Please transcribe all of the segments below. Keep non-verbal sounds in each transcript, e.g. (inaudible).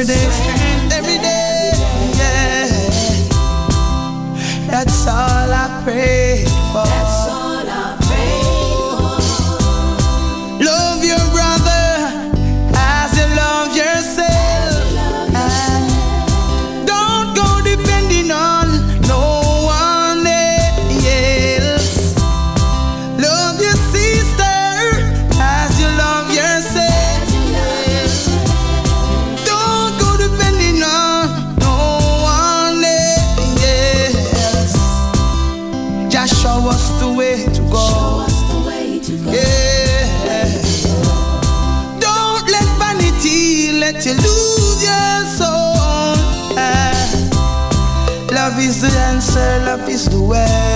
every day. say love is the way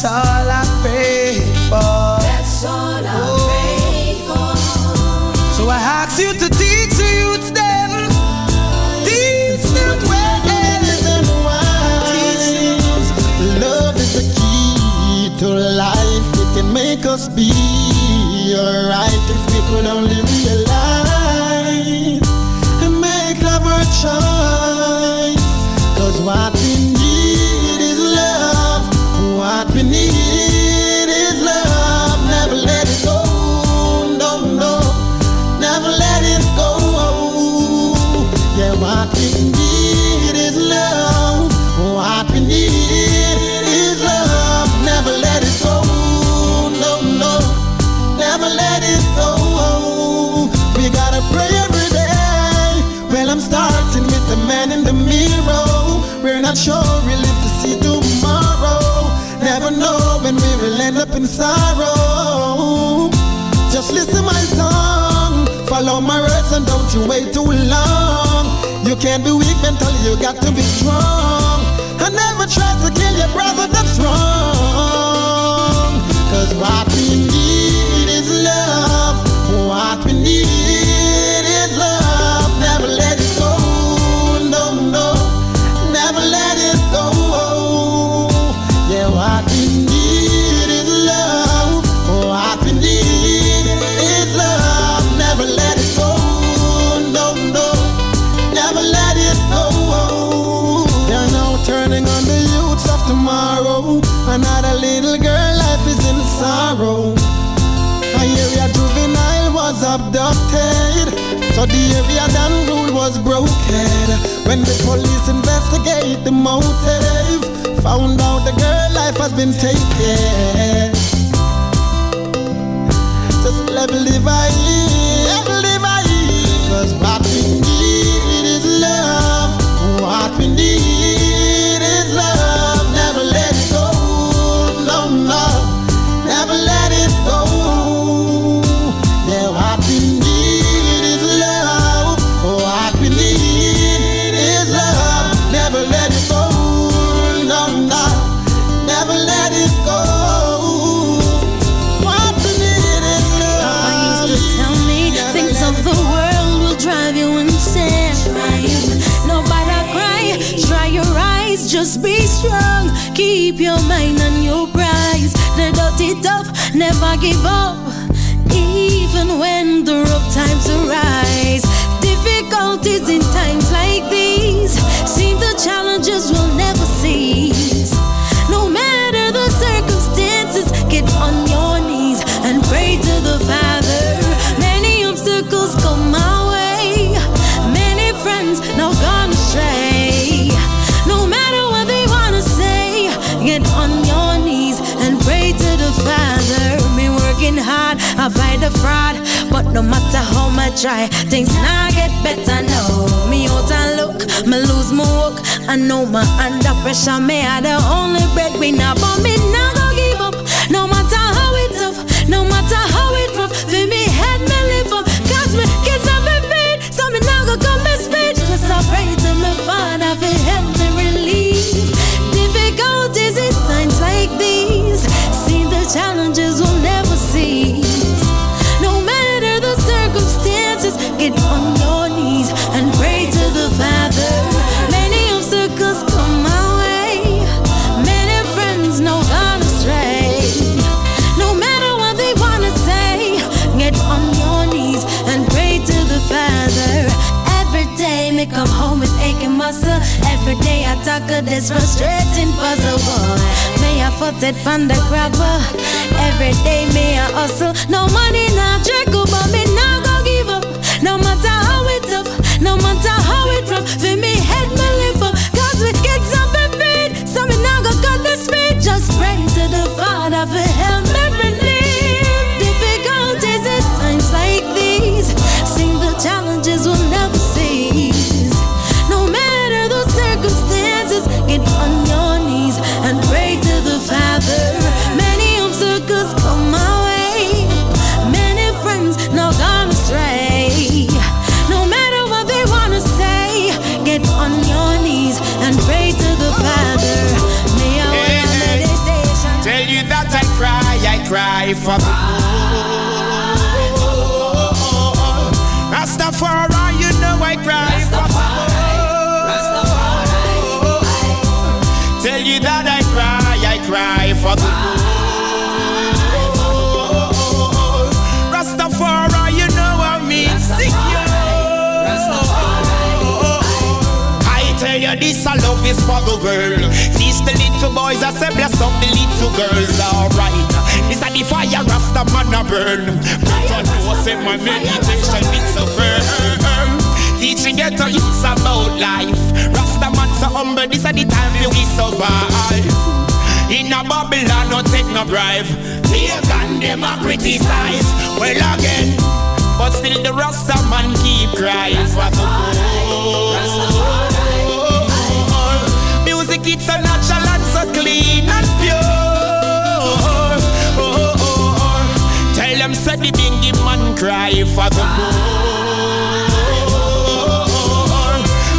That's all I prayed for. That's all I oh. prayed for. So I ask you to teach the youth them. Teach them well and wise. Love is the key to life. It can make us be alright if we could only sorrow. Just listen my song, follow my words and don't you wait too long. You can't be weak mentally, you got to be strong. was broken when the police investigate the motive. Found out the girl life has been taken. Just level divide. I give up, even when the rough times arise. Difficulties in times like these seem the challenges. I the fraud, but no matter how much try, things not get better. No, me out and look, me lose my work. I know my under pressure, me are the only breadwinner, but me not this frustrating puzzle. Boy, may I foot it from the grabber. Every day me I hustle. No money, not trickle, oh, but me not go give up. No matter how it tough, no matter how it rough, for me head me live up. Cause we get something feed, so me not go cut the speed. Just pray to the Father for help me cry, for the. Rastafari, you know I cry for the. Tell you that I cry, I cry for the. For the world. Teach the little boys, I say bless up the little girls. Alright, this a the fire, Rasta man a burn. But I know, say my meditation, it's so firm. Teaching get to youths about life. Rasta man so humble, this a the time for we survive. In a Babylon, no take no bribe. Pagan, them a criticize. Well again, but still the Rasta man keep crying for it's so natural and so clean and pure. Oh oh, oh, Tell them say the bingy man cry for the poor.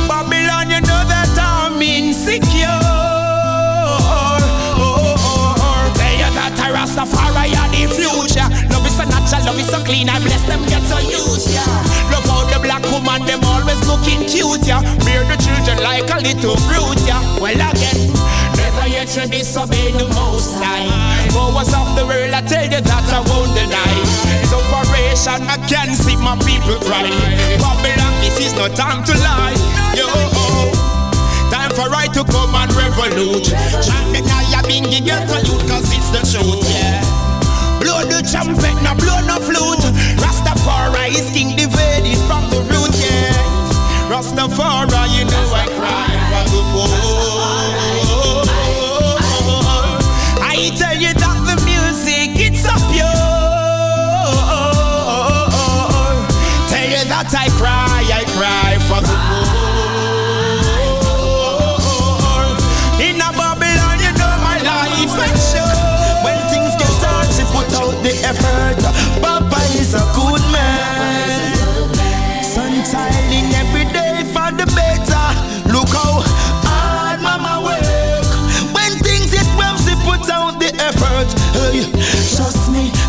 Babylon, you know that I'm insecure. Tell you that I Rastafari are the future. Love is so natural, love is so clean. I bless them, get so used, yeah. Black woman, them always looking cute, yeah. Bear the children like a little fruit, yeah. Well, again, never yet you disobey the most high. Powers of the world, I tell you that I won't deny. Separation, I can see my people cry. Babylon, this is no time to lie. Yo, Time for right to come and revolute. Chant the kaya bingy get you cause it's the truth, yeah. Blow the trumpet, no blow no flute. Rastafari is king divided from the root, yeah. Rastafari, you know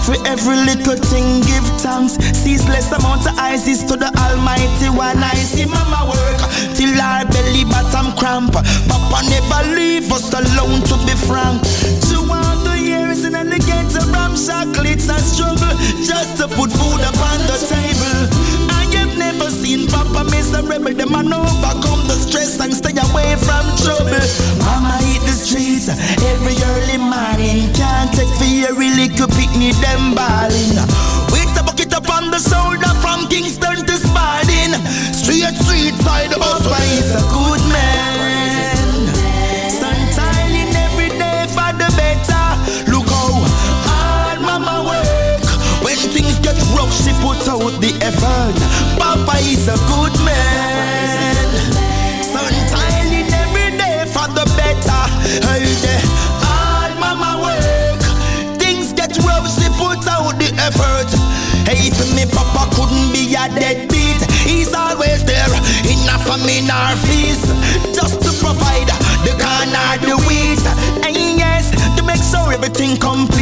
for every little thing, give thanks. Ceaseless amount of is to the Almighty One. I see mama work till our belly bottom cramp. Papa never leave us alone, to be frank. Throughout the years, and the ghetto ramshackle, it's a struggle just to put food upon the table. Never seen Papa miserable. The man overcome the stress and stay away from trouble. Mama hit the streets every early morning. Can't take fear, really could pick me them balling. With a bucket up on the shoulder from Kingston to Spalding. Street, street side, bus is a good man. She put out the effort. Papa is a good man. Sunshine in every day for the better. Hey, the hard mama work. Things get rough, she put out the effort. Hey, for me, Papa couldn't be a deadbeat. He's always there, enough for me, our feast. Just to provide the corn or the wheat. And yes, to make sure everything complete.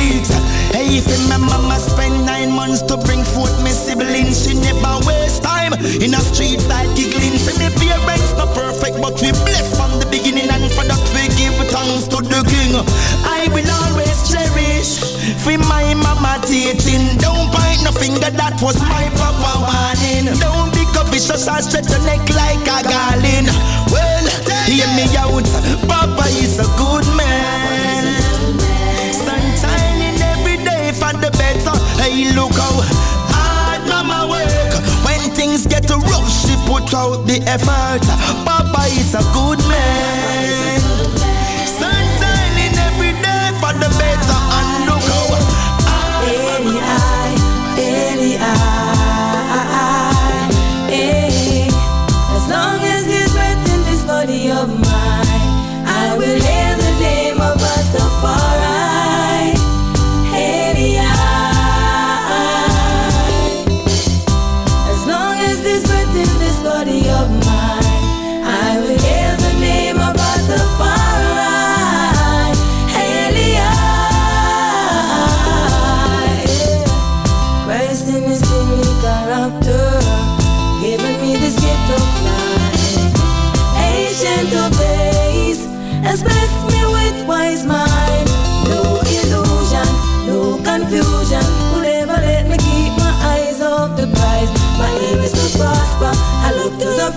Finger, that was my papa warning. Don't be vicious and stretch your neck like a garland. Well, hear me out, Papa is a good man. Sunshine in every day for the better. Hey, look how hard mama work. When things get rough, she put out the effort. Papa is a good man.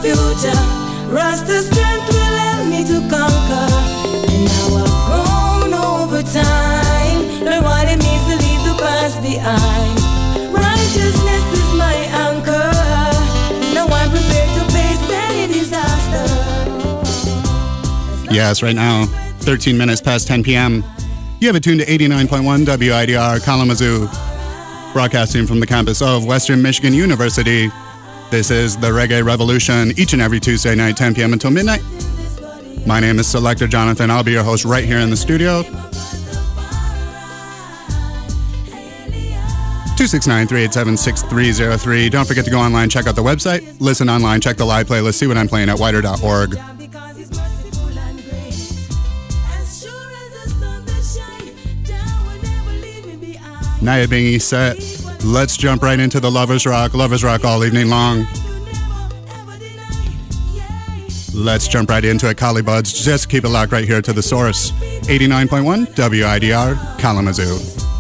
Future. Strength will help me to conquer. And now I've grown over time. Learn what it means to leave the past behind. Righteousness is my anchor. Now I'm prepared to face any disaster. Yes, right now, 13 minutes past 10 p.m. You have it tuned to 89.1 WIDR Kalamazoo, broadcasting from the campus of Western Michigan University. This is the Reggae Revolution each and every Tuesday night, 10 p.m. until midnight. My name is Selector Jonathon. I'll be your host right here in the studio. 269-387-6303. Don't forget to go online, check out the website, listen online, check the live playlist, see what I'm playing at widr.org. It being set, let's jump right into the Lovers Rock. Lovers Rock all evening long. Let's jump right into it, Collie Buddz. Just keep it locked right here to the source. 89.1 WIDR Kalamazoo.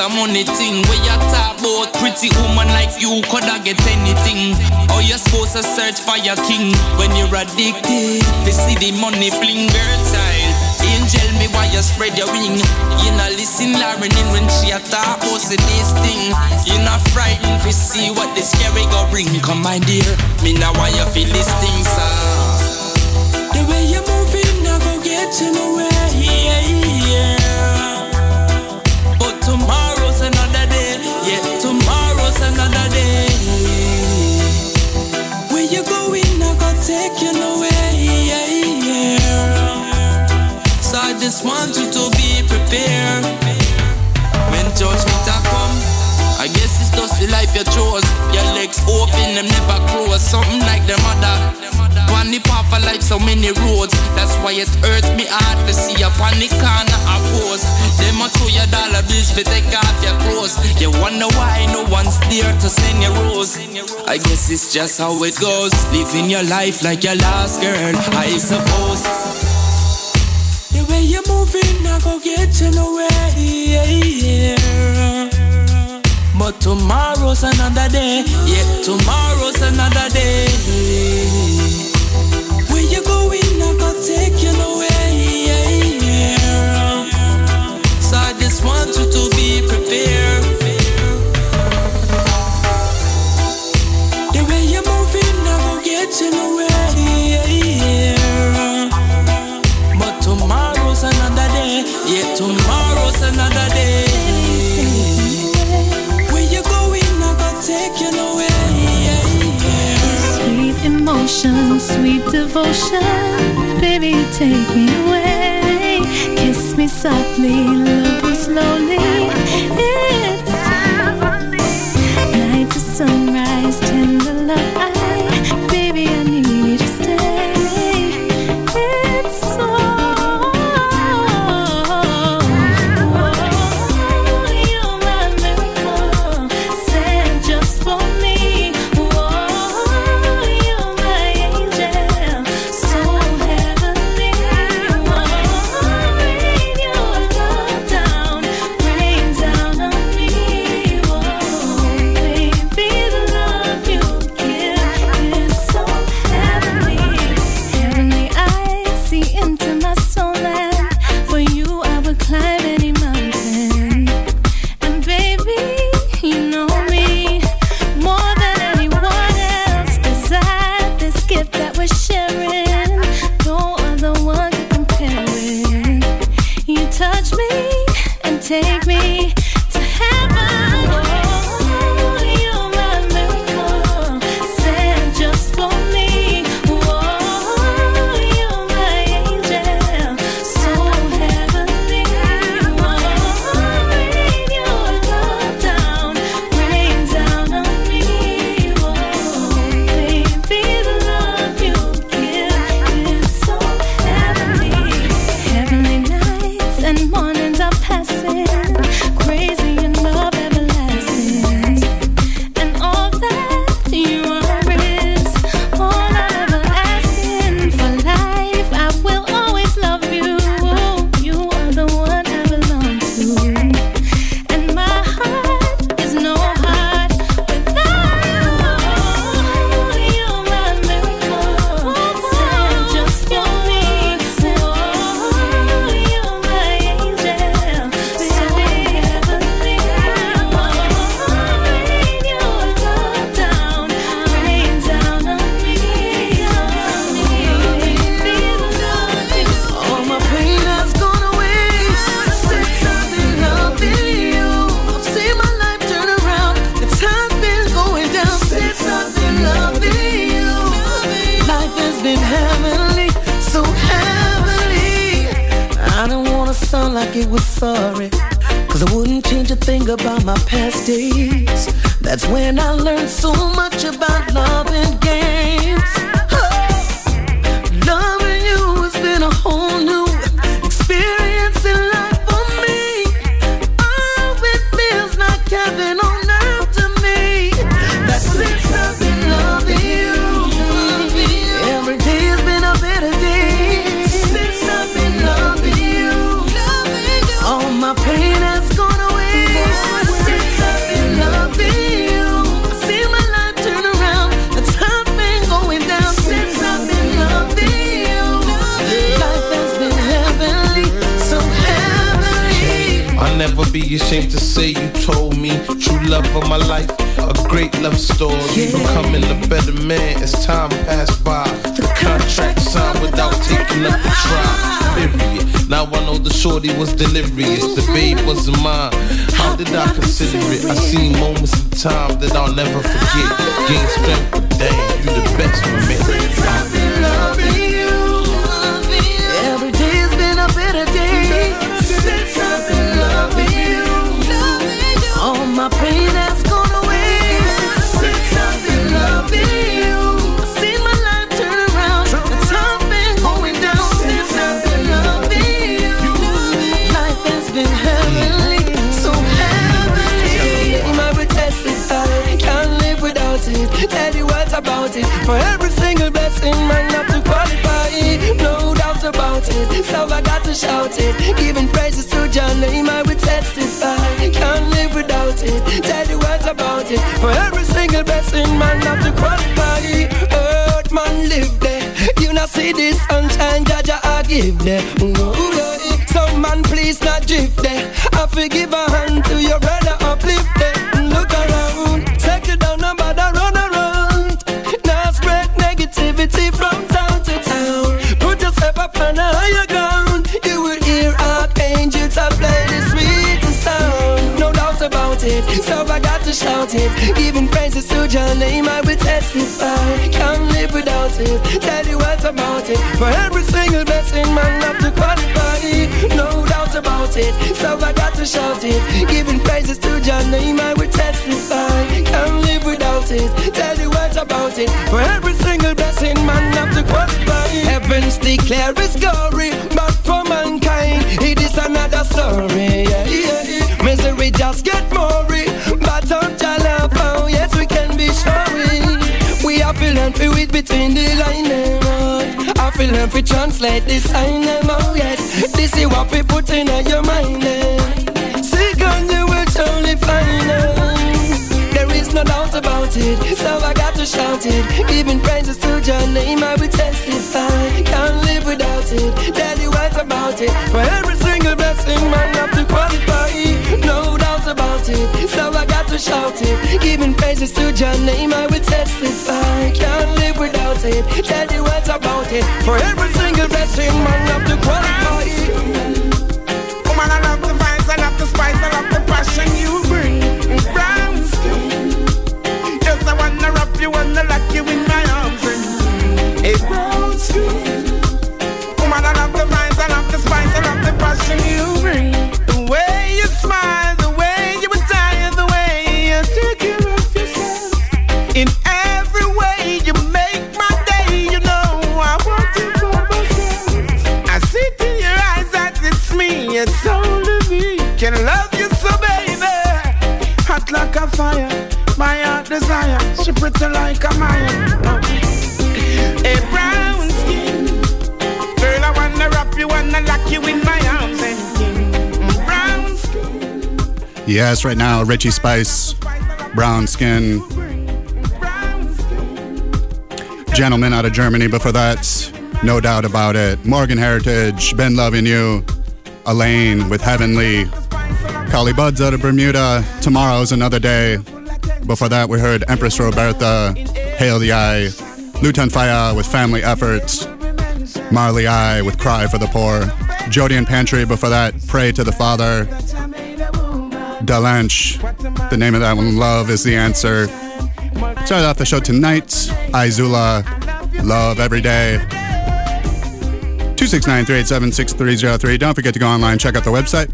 A money thing. Where you talk about pretty woman like you coulda get anything. Or you supposed to search for your king when you're addicted. They see the money fling, girl child. Angel me why you spread your wing. You not listen Lauren in when she a talk say this thing. You not frightened to see what the scary go bring. Come my dear, me now why you feel this thing, sir. The way you moving, I go get you nowhere. Yeah, yeah. Where you going, I go take you nowhere. Yeah, yeah. So I just want you to be prepared. When judgment come, I guess it's just the life you chose. Your legs open, them never close. Something like the mother. The path life, so many roads. That's why it hurts me hard to see you on the corner of. Them a throw your dollar bills to take off your clothes. You wonder why no one's there to send you rose. I guess it's just how it goes. Living your life like your last girl, I suppose. The way you're moving, I go get you nowhere. But tomorrow's another day. Yeah, tomorrow's another day. Where you going, I go take you Sweet emotion, sweet devotion. Baby, take me away. Me softly, love me slowly. It's it. For every single blessing, man, have to qualify. Heavens declare His glory, but for mankind, it is another story. Yeah, yeah. Misery just get more, but on Jalap, oh yes, we can be showing. We are feeling free with between the line them. I feel if we translate this sign them oh yes. This is what we put in your mind then. Seek and you will surely find them. There is no doubt about it, so I shout it. Giving praises to your name, I will testify. Can't live without it. Tell you what about it. For every single blessing, man, have to qualify. No doubt about it, so I got to shout it. Giving praises to your name, I will testify. Can't live without it. Tell you what about it. For every single blessing, man, have to qualify. Woman, I love the vibes, I love the spice, I love the passion you you, wanna lock you in my arms and brown skin. Woman, I love the vibes, I love the spice, I love the passion you bring. Like a Maya. A brown skin, girl, I wanna wrap you, lock you in my arms and brown skin. Yes, right now, Richie Spice, Brown Skin, gentleman out of Germany before that, no doubt about it. Morgan Heritage, Been Loving You, Alaine with Heavenly, Collie Buddz out of Bermuda, Tomorrow's Another Day. Before that, we heard Empress Robertha, Hail the I, Lutan Fyah with Family Efforts, Marley I with Cry for the Poor, Jodian Pantry before that, Pray to the Father, Delanche, the name of that one, Love is the Answer. Started off the show tonight, I Zula, Love Every Day. 269-387-6303. Don't forget to go online, check out the website.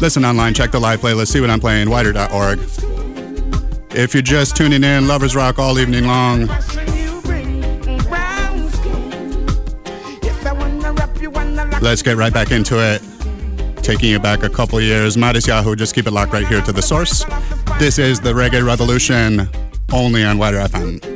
Listen online, check the live playlist, see what I'm playing, widr.org. If you're just tuning in, Lovers Rock all evening long. Let's get right back into it. Taking you back a couple years. Matisyahu, just keep it locked right here to the source. This is the Reggae Revolution, only on Wider FM.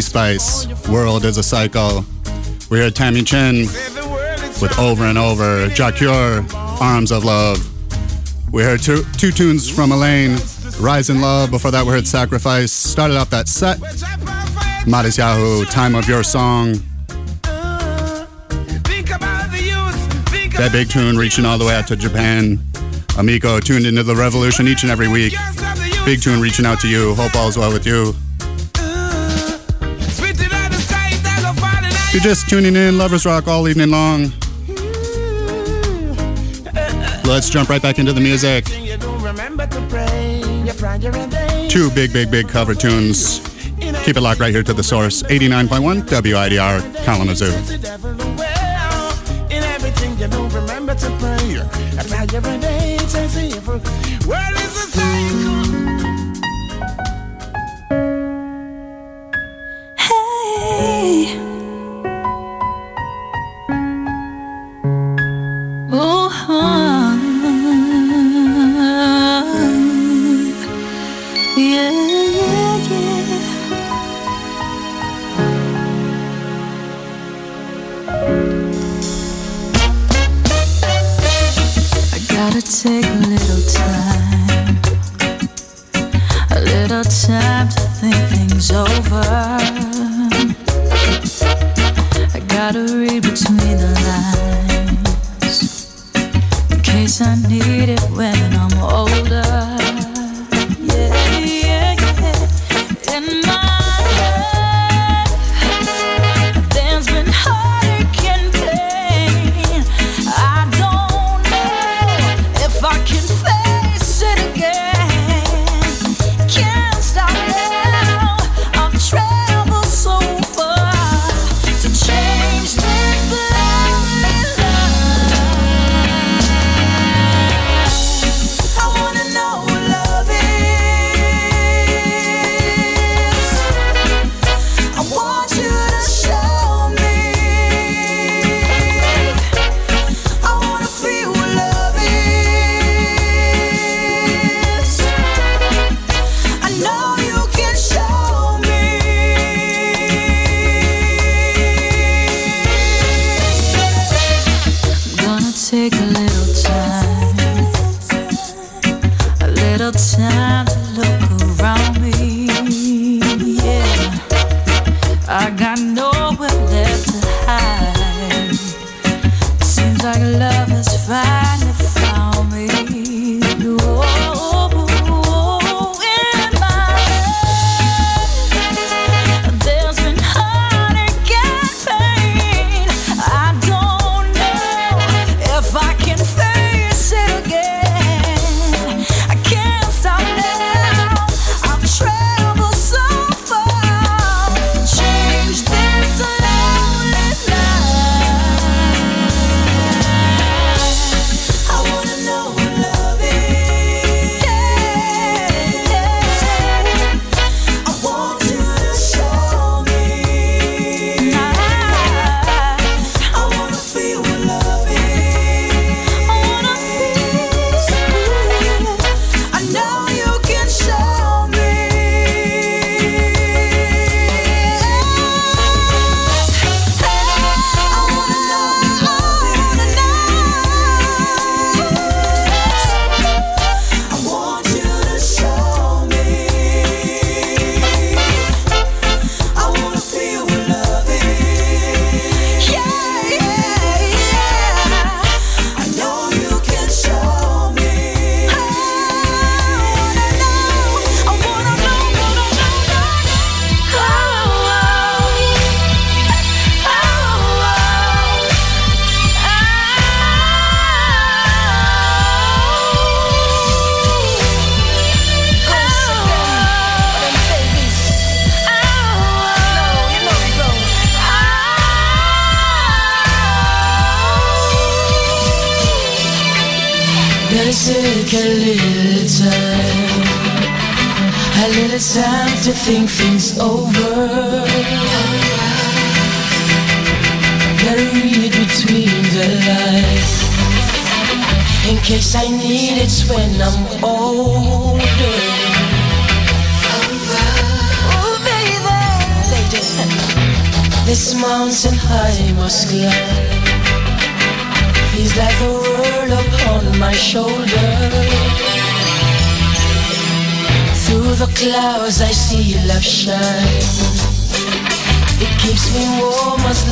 Spice, world is a cycle. We heard Tami Chynn with Over and Over, Jah Cure, Arms of Love. We heard two, two tunes from Alaine, Rise in Love. Before that, we heard Sacrifice. Started off that set. Matisyahu, Time of Your Song. That big tune reaching all the way out to Japan. Amico tuned into the revolution each and every week. Big tune reaching out to you. Hope all's well with you. you're just tuning in, Lovers Rock all evening long. Let's jump right back into the music. Two big, big, big cover tunes. Keep it locked right here to the source 89.1 WIDR Kalamazoo. gotta read between the lines.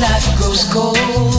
life grows cold.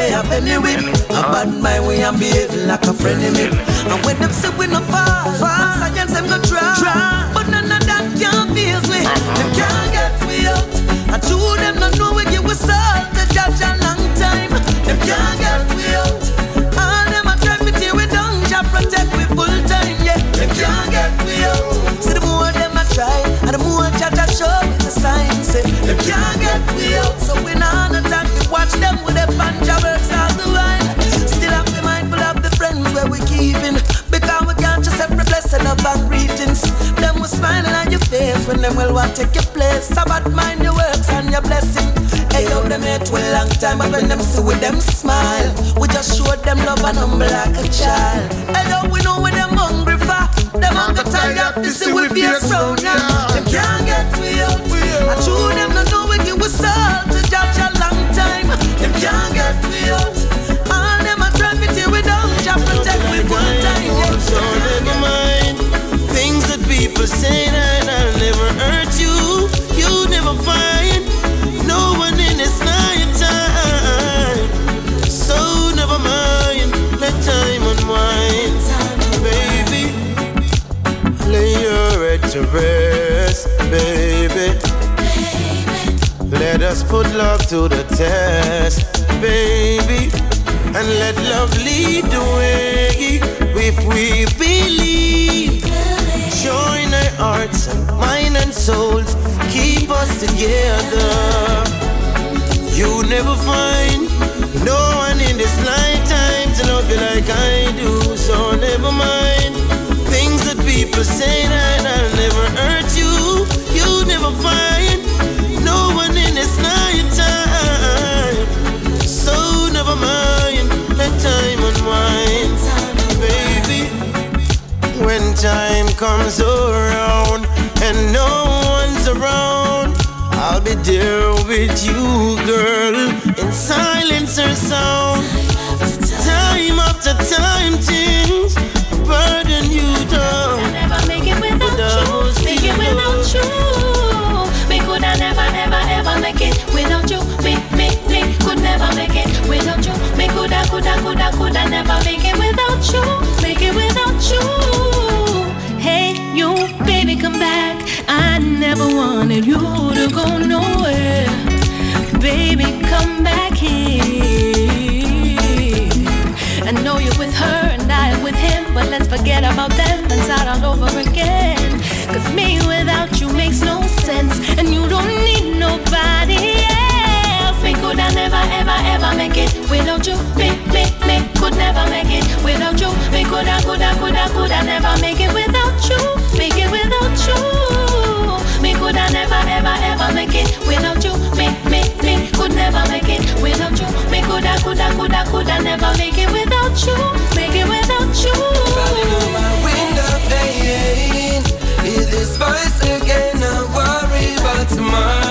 Them there have any whip. A bad mind we am behaving like a friend of me. And when them say we no fall, fall. Science them go try, but none of that can feel me. Them can't get we out. And two them not know we give we salt. The judge a long time. Them can't get we out. All them a try me tear we down. Jah protect we full time. Yeah, them can't get we out. See the more them a try, and the more Jah Jah show me the signs. Say them can't get we out. So we not no time to watch them with their on when them will want take your place. Bad mind your works and your blessing. Hey, yo, them hate we long time, but when them see with them smile, we just show them love and humble like a child. Hey, yo, we know where them hungry for. Them hunger tired to see we face round now. Them can't get we out. I true them no know we give we salt to judge a long time. Them can't get we out. All them a try me till we down, just protect we one time. So never mind things people say that I'll never hurt you. You never find no one in this lifetime. So never mind, let time unwind, baby. Lay your head to rest, baby. Let us put love to the test, baby. And let love lead the way if we believe. Join our hearts and mind and souls, keep us together. You never find no one in this lifetime to love you like I do, so never mind things that people say that I'll never hurt you. You never find no one in this lifetime, so never mind. Let time. When comes around and no one's around, I'll be there with you, girl, in silence or sound. Time after time, things burden you down. I never make it without you, make it without you. Me coulda never, ever, ever make it without you. Me, me, me could never make it without you. Me coulda, coulda, coulda, coulda never make it without you, make it without you. Back. I never wanted you to go nowhere. Baby, come back here. I know you're with her and I am with him, but let's forget about them and start all over again. Cause me without you makes no sense, and you don't need nobody else. Me could I never, ever, ever make it without you. Me, me, me could never make it without you. Me coulda, coulda, coulda, coulda never make it without you. Make it without you. Me coulda never, ever, ever make it without you. Me, me, me could never make it without you. Me coulda, coulda, coulda, coulda never make it without you. Make it without you. Falling on my window. Hear this voice again. I worry about tomorrow.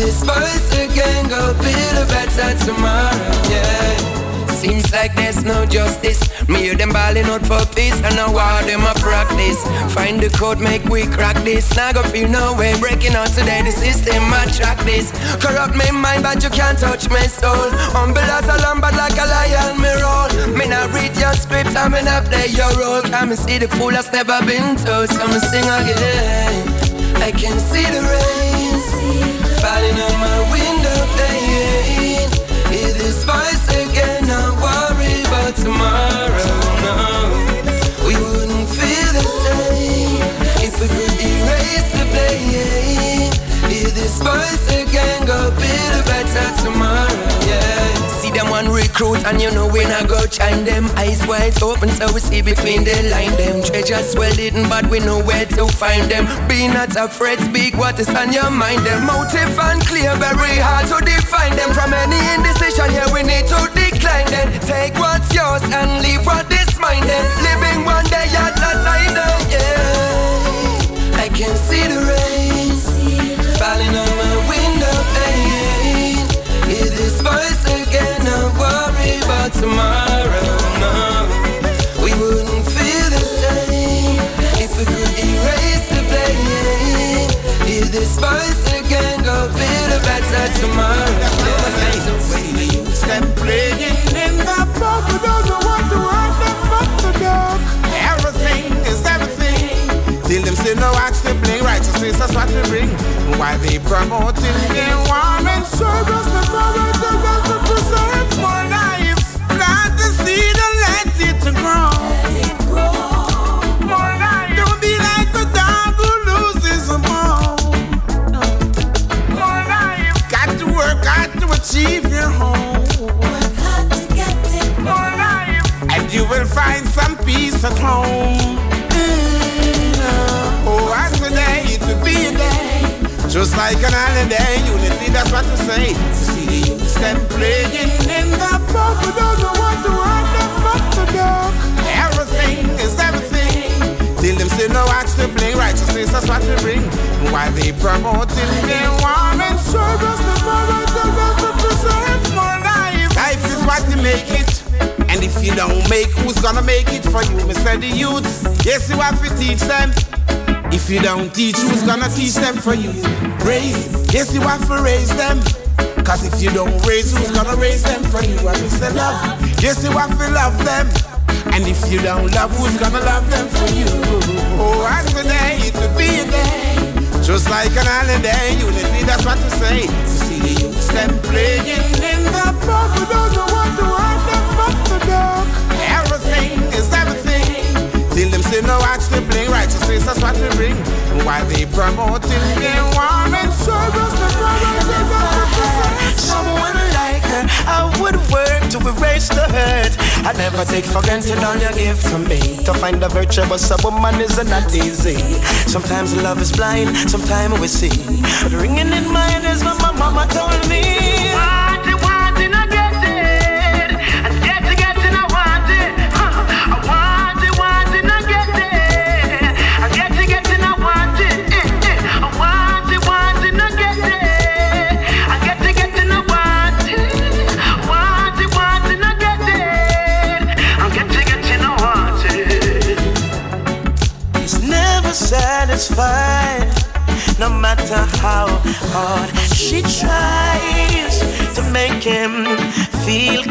This voice again. Go build a better tomorrow. Yeah. Seems like there's no justice. Me hear them balling out for peace, and now war them a practice. Find the code, make we crack this. Now go feel no way breaking out today. This is the system attract this. Corrupt me mind, but you can't touch my soul. Humble as a lamb, but like a lion, me roll. Me not read your script, I me not play your role. Can me see the fool that's never been told, so me sing again. I can see the rain this voice again, I worry tomorrow. We wouldn't feel the same if we could erase the blame. Hear this voice again, go build a better tomorrow. Yeah. Them one recruit and you know we not go chime them. Eyes wide open so we see between the line. Them Treasures well hidden but we know where to find them. Be not afraid, speak what is on your mind. Them Motive and clear, very hard to define them. From any indecision here we need to decline them. Take what's yours and leave what is mine then. Living one day at a time yeah. I can see the rain Falling on about tomorrow. No, we wouldn't feel the same if we could erase the blame. Hear this voice again, go build a better tomorrow. Them playing in the pub, we don't know what to want them but the dog. Everything is everything. Till them still no watch the bling, righteousness that's what we bring. Why they promoting their warm and the forward the love to preserve more life. Plant the seed and let it grow. More life. Don't be like the dog who loses a bone. More life. Got to work hard to achieve your home. More life. And you will find some peace at home. And today it will be a day. Just like an holiday, unity, that's what to say. See them playing in the pub, we don't know what to want them but the dog. Everything is everything. Till them still no watch the bling, righteousness, that's what we bring. While they promoting their warm and service, the forward the love to preserve more life. Life is what you make it. And if you don't make, who's gonna make it for you? Me say the youths, yes, you have to teach them. If you don't teach, who's gonna teach them for you? Raise, yes, you have to raise them. Cause if you don't raise, who's gonna raise them for you? And we say love, yes, you have to love them. And if you don't love, who's gonna love them for you? Oh, and today it will be a day. Just like an holiday, unity, that's what to say. See the youths them playing in the pub, we don't know what to want them but the dog. Till them say no watch the bling, righteousness, that's what we bring. While they promoting their warm and service, the Someone like her, I would work to erase the hurt. I never take for granted all you give to me. To find a virtuous a woman is not easy. Sometimes love is blind, sometimes we see. But ringing in my what my mama told me.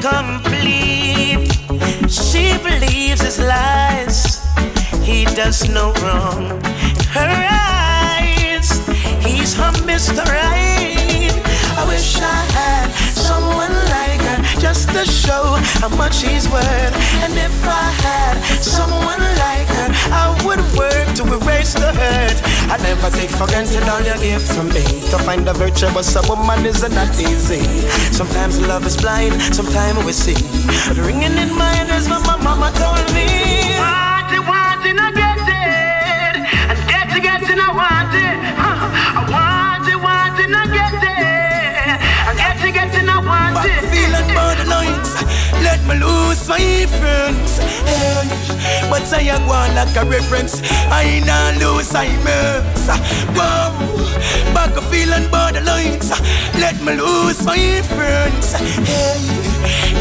Complete. She believes his lies. He does no wrong. Her eyes, he's her Mr. Right. I wish I had someone like her just to show how much he's worth. And if I had someone like to erase the hurt. I never take for granted all you give to me. To find a virtue, virtuous a woman is not easy. Sometimes love is blind, sometimes we see. Ringing in my ears, what my mama told me. Let me lose my friends. Hey, but I am one like a reference. I not lose I miss. Wow, back a feeling borderlines, let me lose my friends. Hey,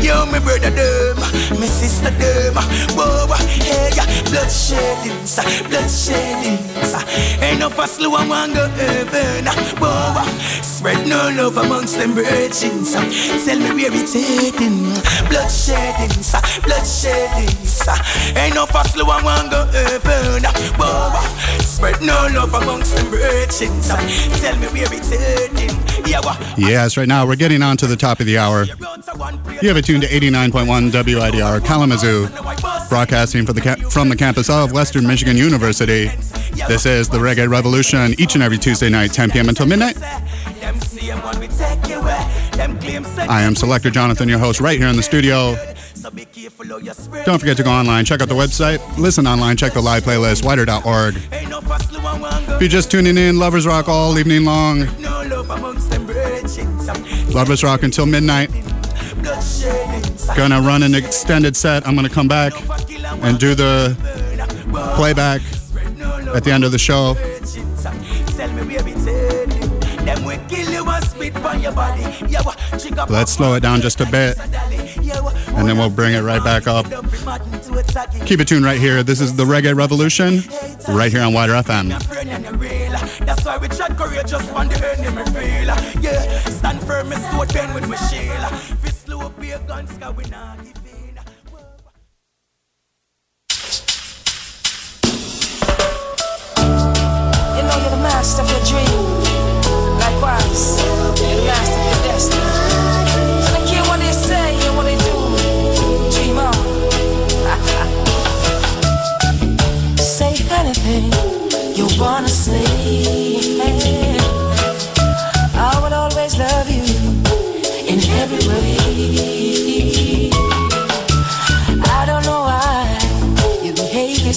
yo, my brother them, my sister them. Whoa, hey, blood sheddings, blood. Ain't no fast slow and one go heaven. Ah. Whoa, spread no love amongst them virgins. Tell me where it's heading. Blood sheddings. Ain't no fast slow and one go heaven. Ah. Whoa, spread no love amongst them virgins. Tell me where it's heading. Yes, right now we're getting on to the top of the hour. You have it tuned to 89.1 WIDR Kalamazoo, broadcasting the from the campus of Western Michigan University. This is the Reggae Revolution each and every Tuesday night, 10 p.m. until midnight. I am Selector Jonathon, your host, right here in the studio. Don't forget to go online, check out the website, listen online, check the live playlist, widr.org. If you're just tuning in, Lovers Rock all evening long. Virgins. Lovers Rock until midnight. Gonna run an extended set. I'm gonna come back and do the playback at the end of the show. Let's slow it down just a bit, and then we'll bring it right back up. Keep it tuned right here. This is the Reggae Revolution, right here on WIDR FM. That's why we chat courageous on the enemy feel. Yeah, stand firm and sword bend with my shield. Fist slow up your guns, cause we not give. You know you're the master of your dream. Likewise, you're the master of your destiny. Don't care what they say and what they do. Dream on. (laughs) say anything you wanna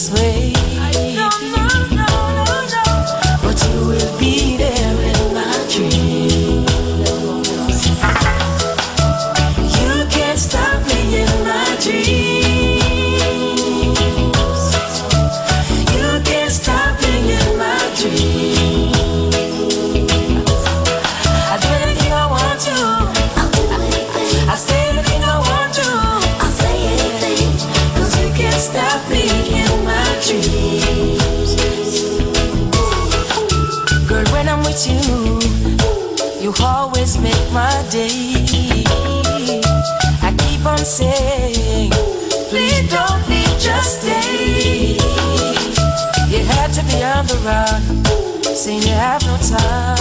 this way. The saying you have no time.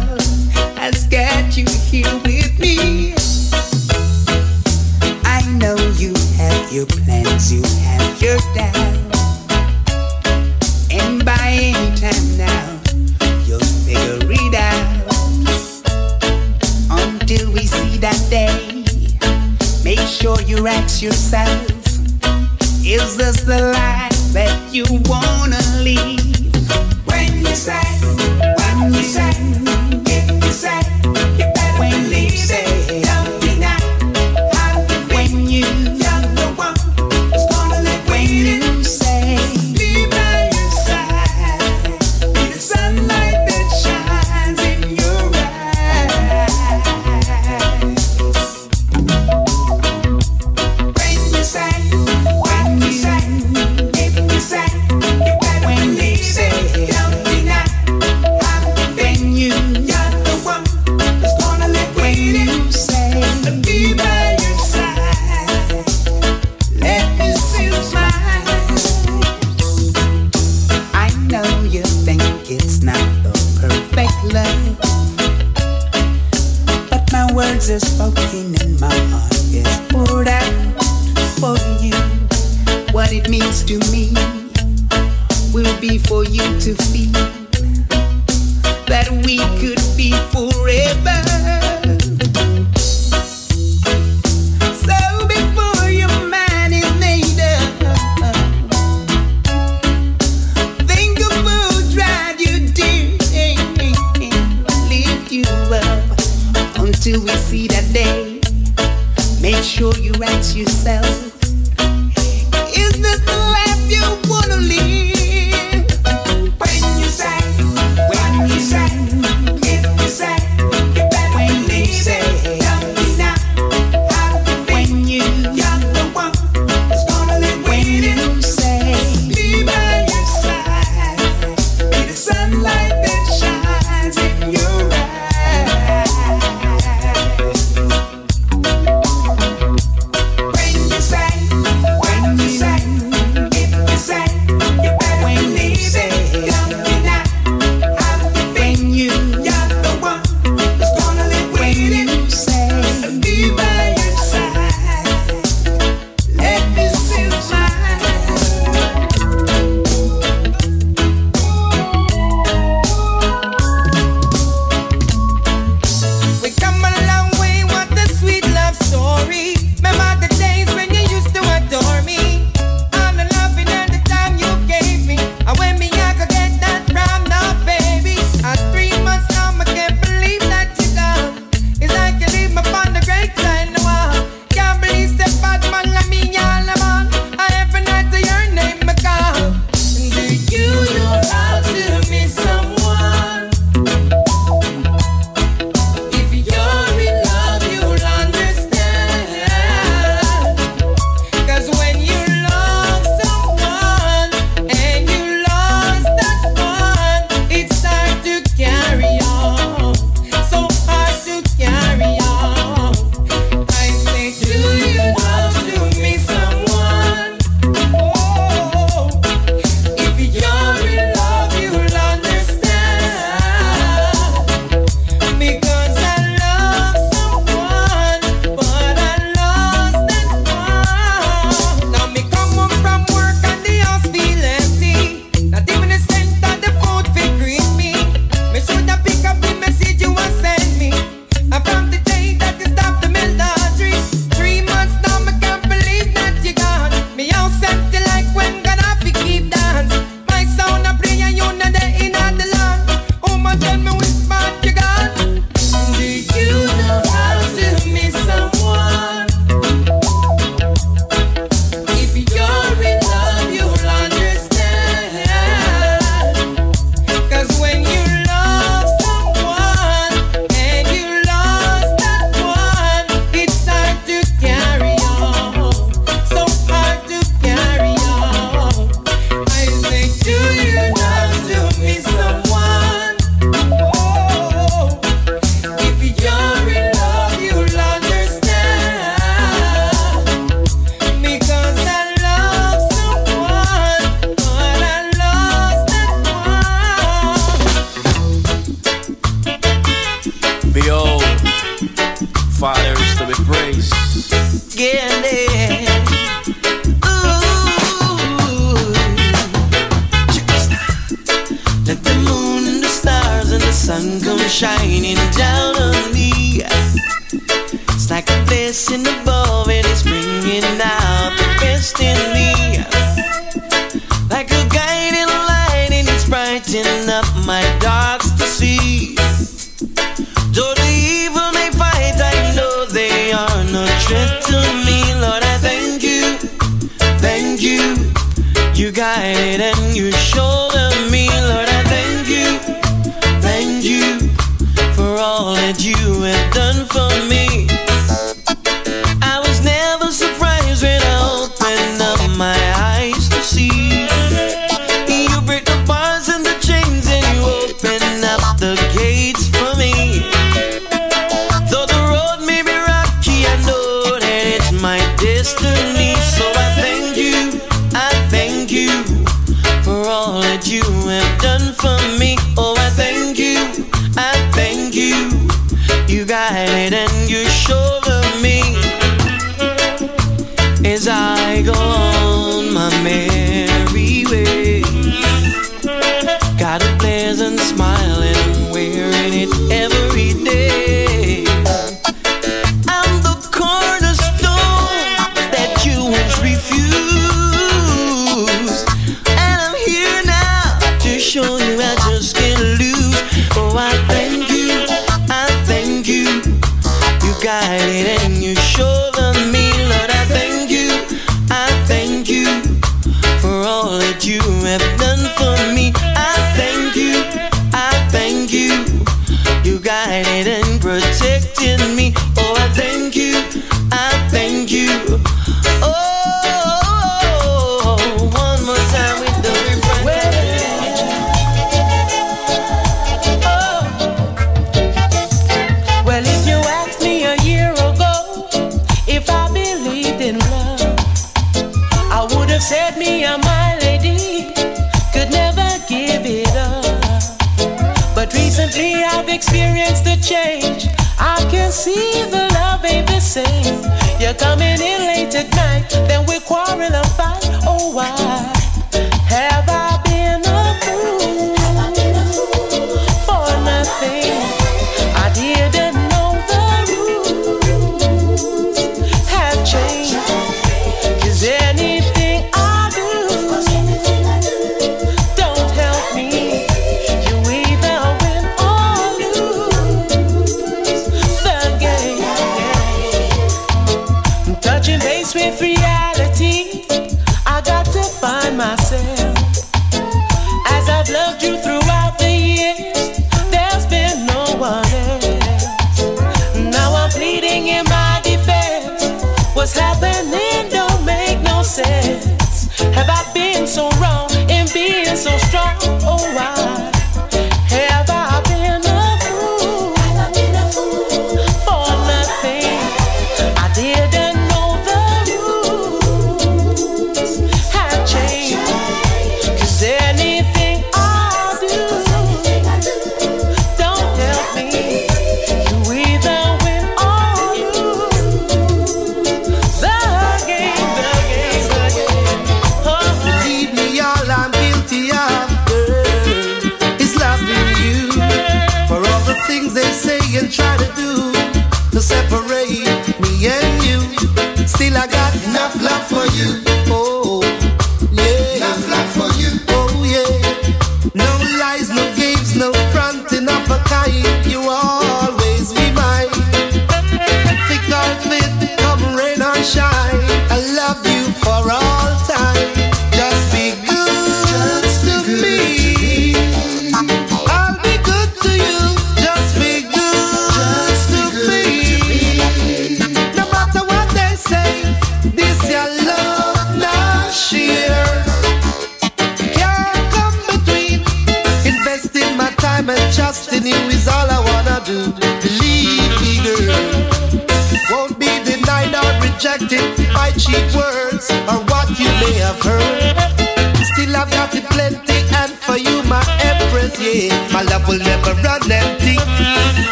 You're coming in late at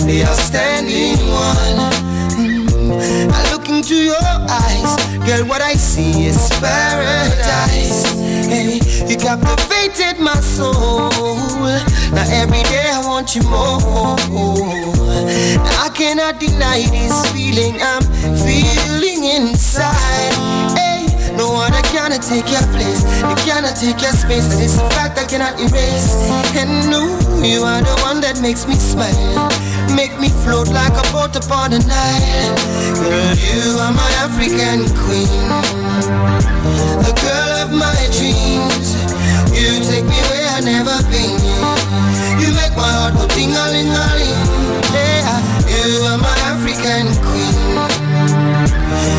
stand as one, the outstanding one. Mm. I look into your eyes, girl, what I see is paradise. Hey, you captivated my soul. Now every day I want you more. Now I cannot deny this feeling I'm feeling inside. Hey, no one that cannot take your place. They cannot take your space. And it's a fact I cannot erase. And no, you are the one that makes me smile. Make me float like a boat upon the Nile. Girl, you are my African queen. The girl of my dreams. You take me where I've never been. You make my heart go ding a ling a ling. Yeah, you are my African queen.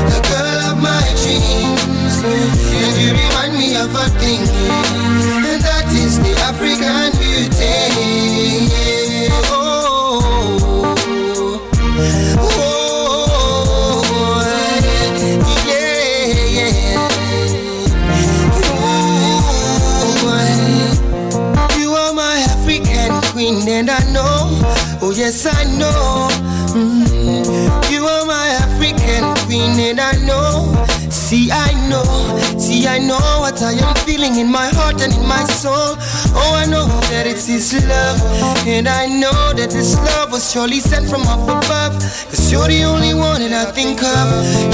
The girl of my dreams. And you remind me of a thing. And that is the African beauty. Oh, oh. Ooh, you are my African queen, and I know, oh yes, I know. Mm, you are my African queen, and I know. See, I know, see, I know what I am feeling in my heart and in my soul. Oh, I know that it's His love, and I know that this love was surely sent from up above. Cause you're the only one that I think of.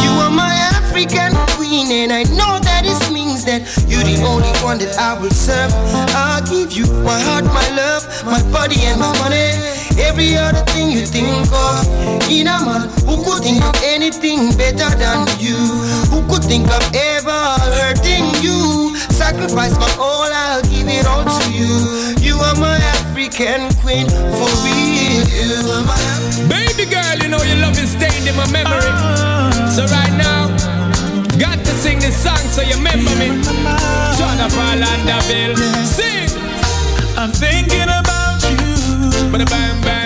You are my African queen, and I know that this means that you're the only one that I will serve. I'll give you my heart, my love, my body, and my money. Every other thing you think of In a man who could think of anything better than you Who could think of ever hurting you Sacrifice my all, I'll give it all to you You are my African queen, for real You are my Baby girl, you know your love is stained in my memory. So right now, got to sing this song so you remember me. John of Orlandoville, sing. I'm thinking about you. Bada bang bang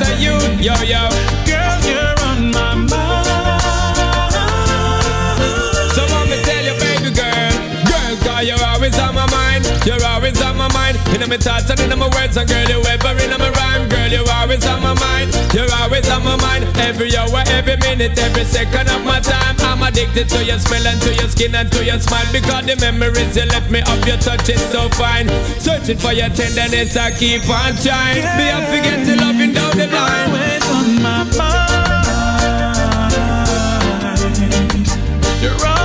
in you, yo yo. Girl, you're on my mind. So want me tell you, baby girl, girl, cause you're always on my mind. You're always on my mind. In my thoughts and in my words, and girl, you ever in my rhyme, girl, you're always on my mind always on my mind. Every hour, every minute, every second of my time. I'm addicted to your smell and to your skin and to your smile. Because the memories you left me of your touch is so fine. Searching for your tenderness, I keep on trying. Me, I forget to loving down the line. Always on my mind. You're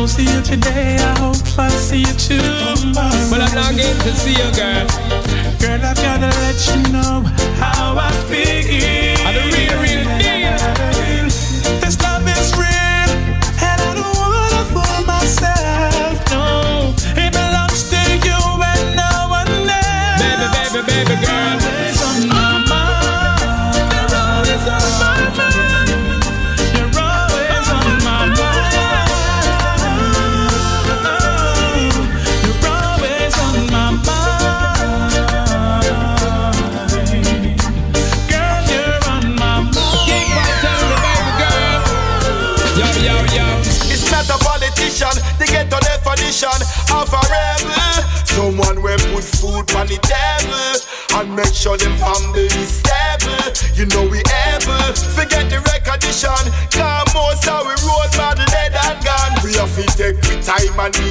don't see you today, I hope I see you too. But I'm not getting to see you, girl. Girl, I've gotta let you know how I feel. I the real, real deal. This love is real, and I don't wanna fool myself. No, it belongs to you and no one else. Baby, baby, baby, girl. put food on the table and make sure them family stable. You know we able. Forget the recognition. Come on, so we roll by the dead and gone. We have to take the time and we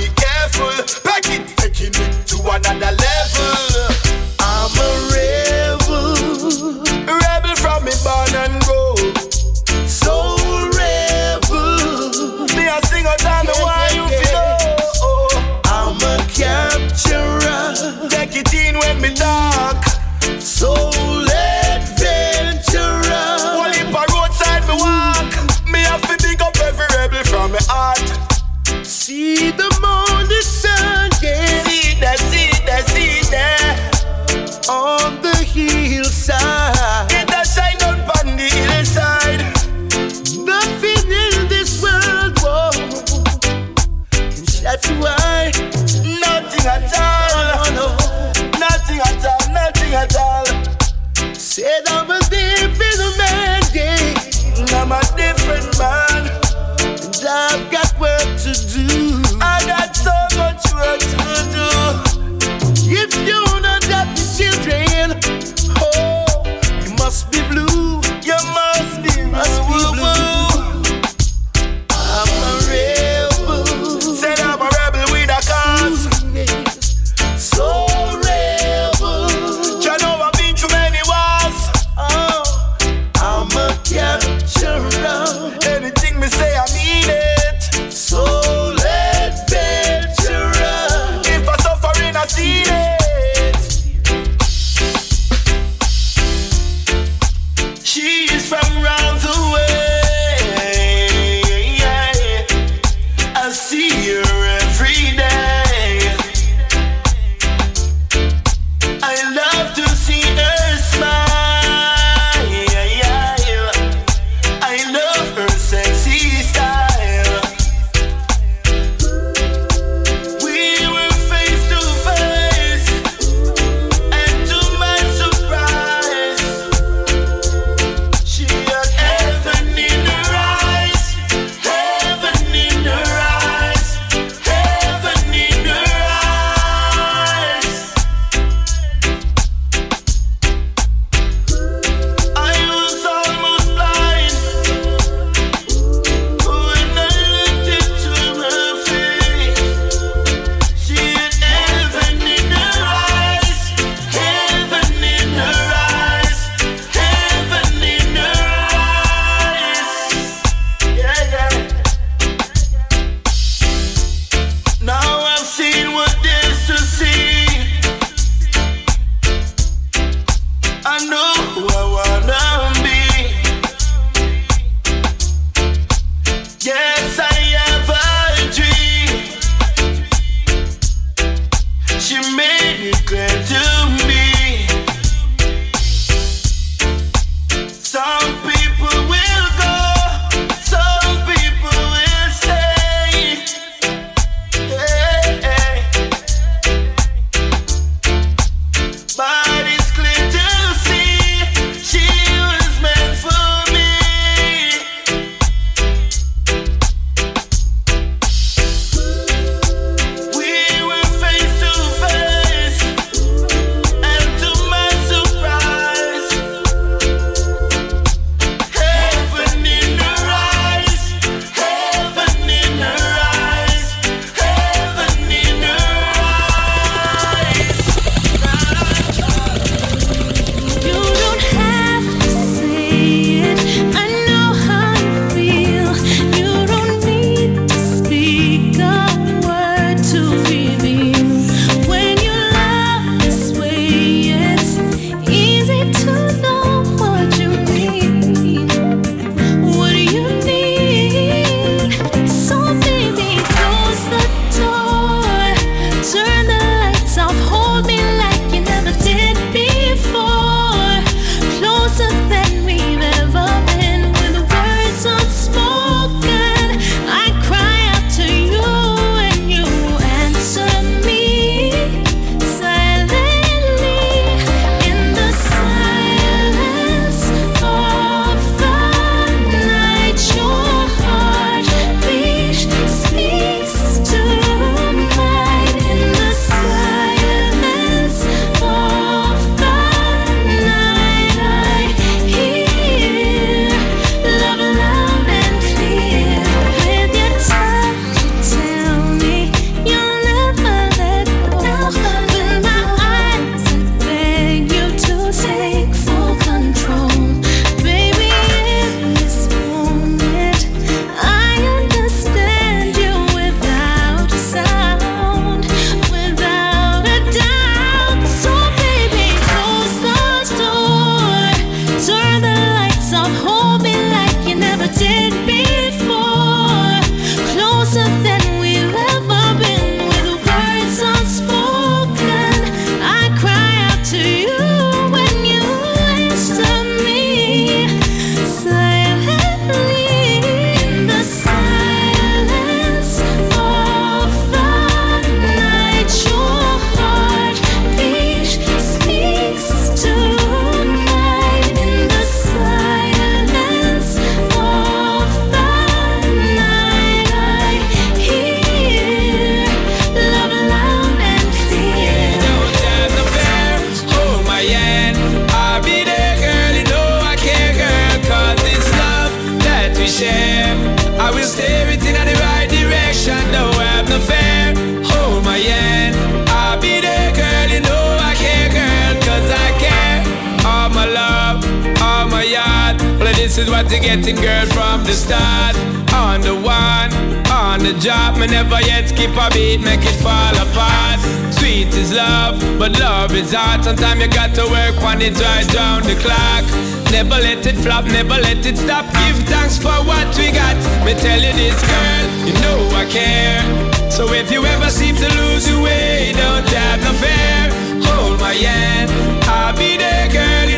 is what you're getting, girl, from the start. On the one, on the job, me never yet skip a beat, make it fall apart. Sweet is love, but love is hard. Sometimes you got to work on it right down the clock. Never let it flop, never let it stop. Give thanks for what we got. Me tell you this, girl, you know I care. So if you ever seem to lose your way, don't have no fear. Hold my hand, I'll be there, girl.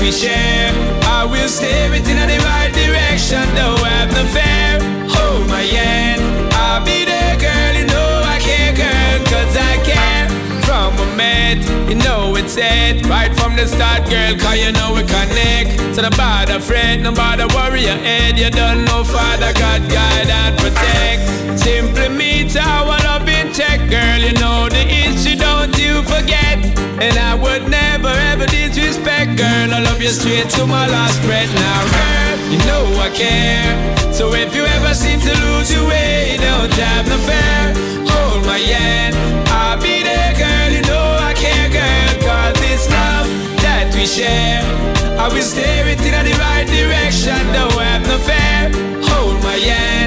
We share, I will steer it in the right direction. Don't have no fear. Hold my hand, I'll be there, girl. You know I care, girl. Cause I care from a met. You know it's it right from the start, girl. Cause you know we connect. So the bother friend, no bother worry your head. You don't know Father God, guide and protect. Simply meet our love in check, girl. You know the issue, you forget. And I would never ever disrespect, girl. I love you straight to my last breath now, girl. You know I care. So if you ever seem to lose your way, don't have no fear. Hold my hand, I'll be there, girl. You know I care, girl. Cause this love that we share, I will steer it in the right direction. Don't have no fear. Hold my hand,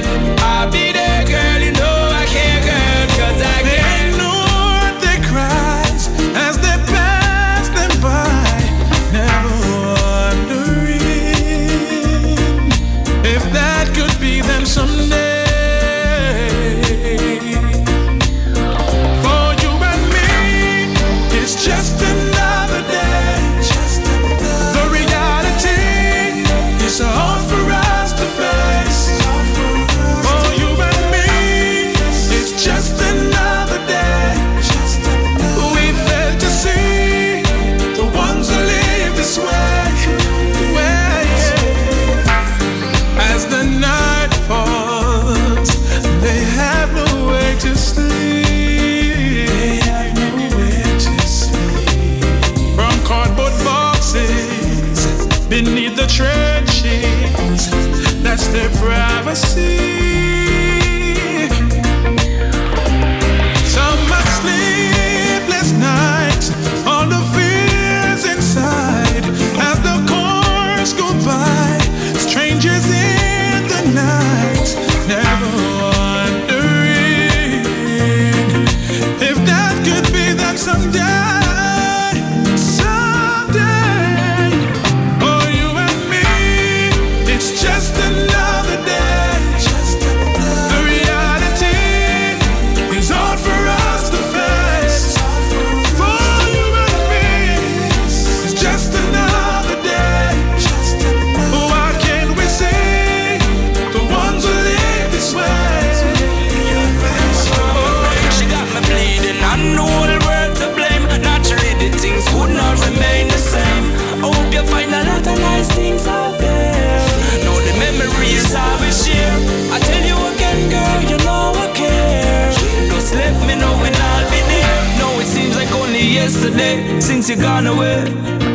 you gone away.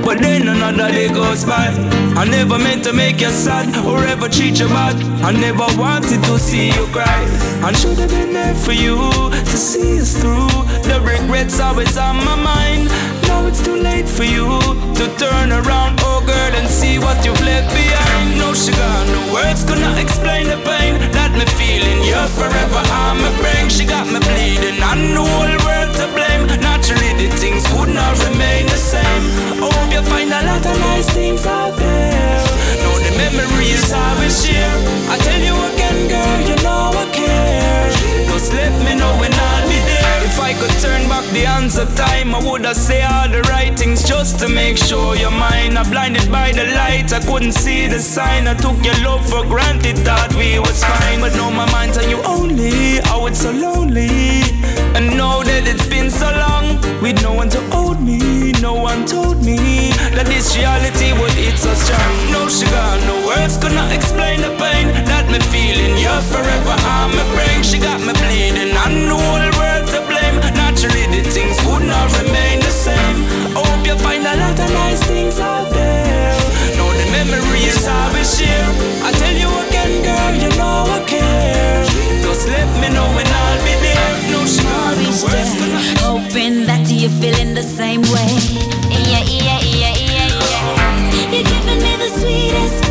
But then another day goes by. I never meant to make you sad or ever treat you bad. I never wanted to see you cry. I should have been there for you to see us through. The regrets always on my mind. Now it's too late for you to turn around, oh girl, and see what you've left behind. No sugar, no words could not explain the pain that me feeling. You're forever on my brain. She got me bleeding. All the world find a lot of nice things out there. Know the memories I will share. I tell you again, girl, you know I care. Just let me know when. If I could turn back the hands of time, I would have say all the right things just to make sure you're mine. I'm blinded by the light, I couldn't see the sign. I took your love for granted, thought we was fine. But now my mind's on you only. Oh, it's so lonely. And know that it's been so long with no one to hold me. No one told me that this reality would hit so strong. No sugar, no words could not explain the pain that me feeling. You're forever on my brain. She got me bleeding. I all the words you're feeling the same way. Yeah, yeah, yeah, yeah, yeah. You're giving me the sweetest.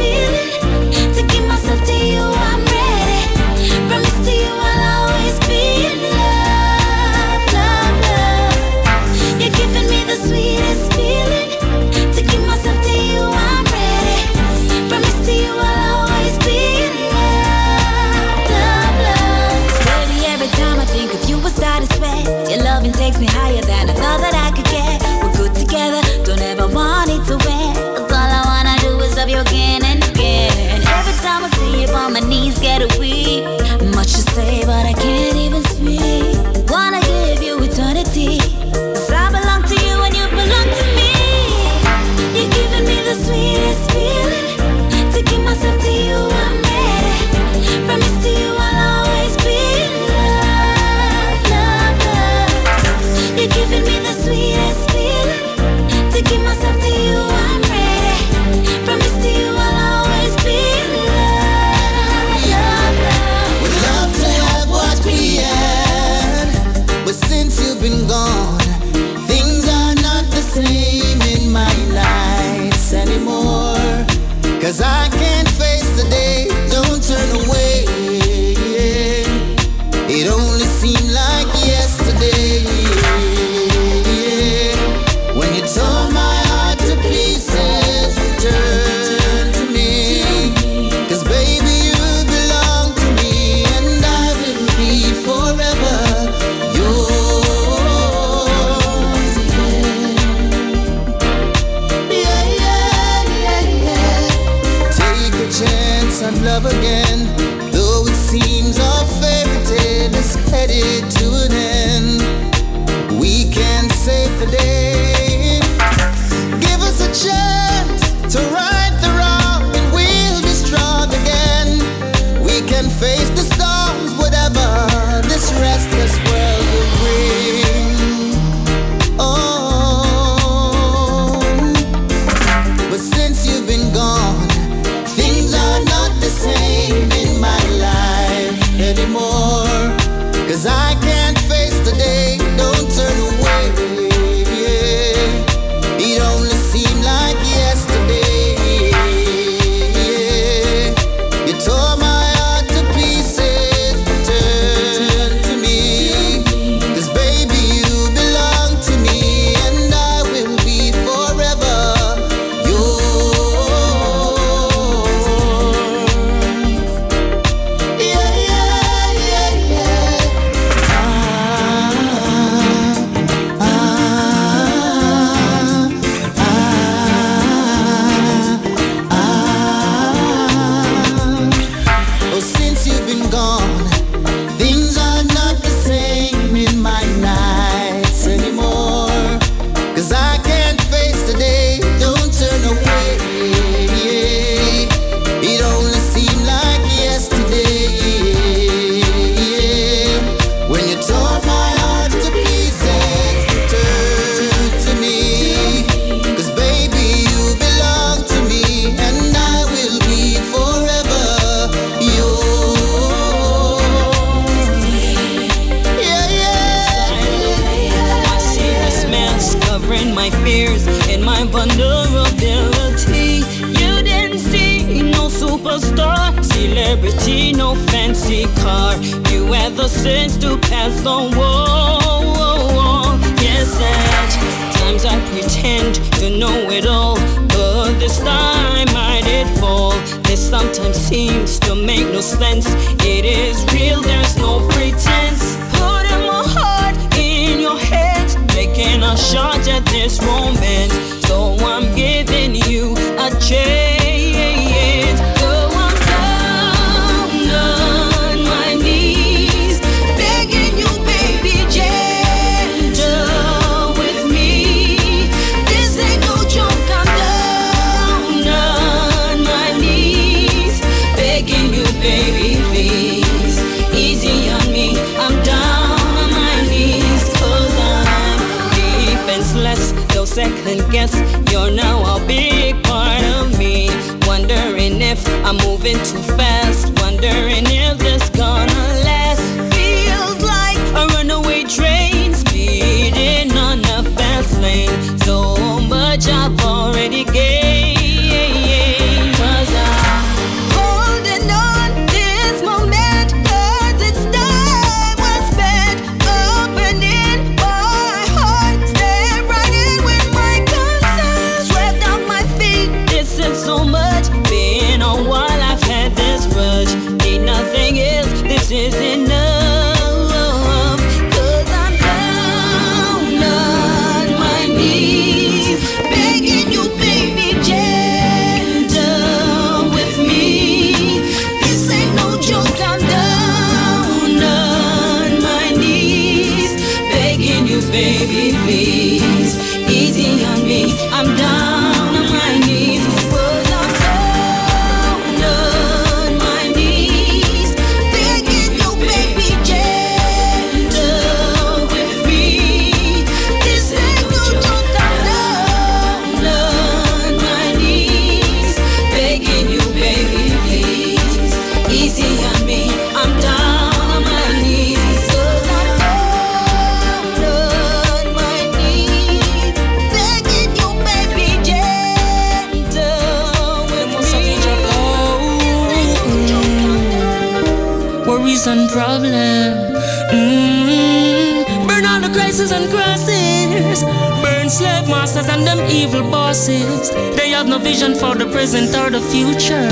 And problems. Mm. Burn all the crises and crosses. Burn slave masters and them evil bosses. They have no vision for the present or the future.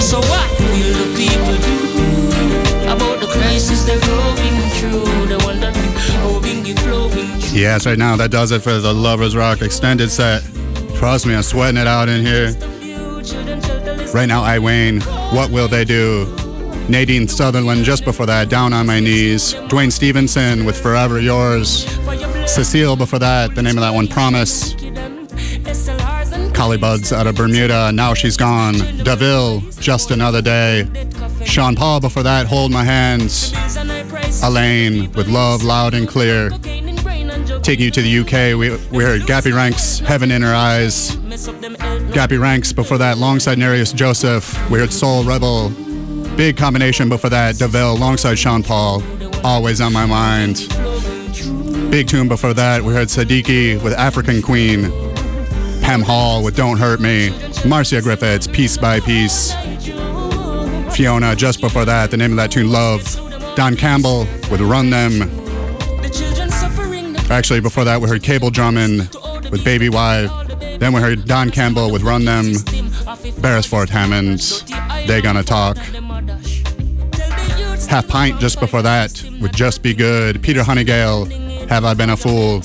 So what will the people do about the crisis they're going through? They wonder how bingy flowing Yes, right now that does it for the Lovers Rock extended set. Trust me, I'm sweating it out in here. Right now, I Wayne, What Will They Do? Nadine Sutherland just before that, Down on My Knees. Duane Stephenson with Forever Yours. Cecile before that, the name of that one, Promise. Collie Buddz out of Bermuda, Now She's Gone. Deville, Just Another Day. Sean Paul before that, Hold My Hands. Alaine with Love Loud and Clear. Taking you to the UK, we, we heard Gappy Ranks, Heaven in Her Eyes. Gappy Ranks before that, alongside Nereus Joseph. We heard Soul Rebel. Big combination before that, DeVille alongside Sean Paul. Always on my mind. Big tune before that, we heard Sadiki with African Queen. Pam Hall with Don't Hurt Me. Marcia Griffiths, Piece by Piece. Fiona just before that, the name of that tune, Love. Don Campbell with Run Them. Actually, before that, we heard Keble Drummond with Baby Wife. Then we heard Don Campbell with Run Them. Beresford Hammond, They Gonna Talk. Half Pint just before that would Just Be Good. Peter Hunnigale, Have I Been a Fool.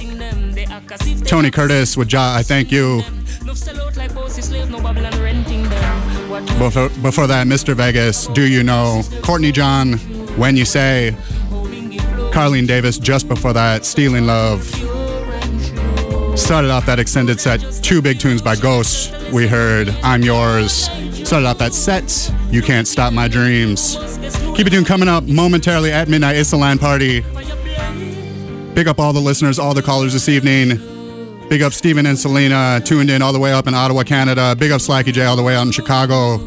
Tony Curtis with Jah, I Thank You. Before, before that, Mr. Vegas, Do You Know? Courtney John, When You Say. Carlene Davis just before that, Stealing Love. Started off that extended set, two big tunes by Ghost. We heard I'm Yours. Started off that set, You Can't Stop My Dreams. Keep it tuned coming up momentarily at midnight. It's the land party. Big up all the listeners, all the callers this evening. Big up Stephen and Selena, tuned in all the way up in Ottawa, Canada. Big up Slacky J all the way out in Chicago.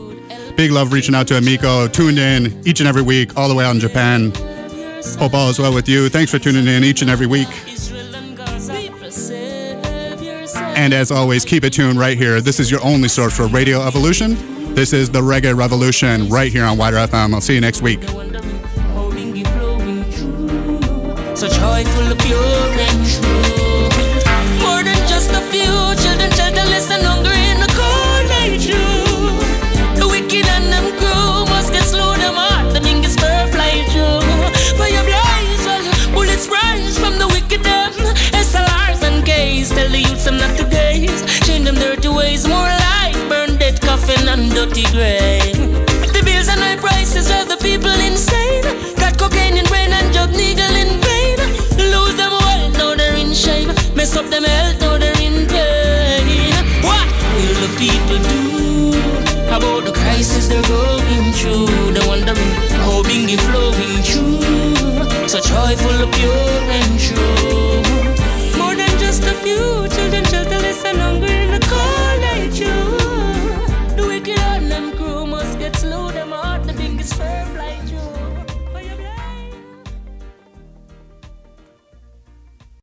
Big love reaching out to Amiko, tuned in each and every week, all the way out in Japan. Hope all is well with you. Thanks for tuning in each and every week. And as always, keep it tuned right here. This is your only source for Radio Evolution. This is the Reggae Revolution right here on WIDR FM. I'll see you next week. Joyful, true. Dirty. The bills and high prices drive the people insane. Got cocaine in brain and jug needle in vein. Lose them wealth, now they're in shame. Mess up them health, now they're in pain. What will the people do about the crisis they're going through? They're wondering how bingy flowing through. So joyful, pure and true. More than just a few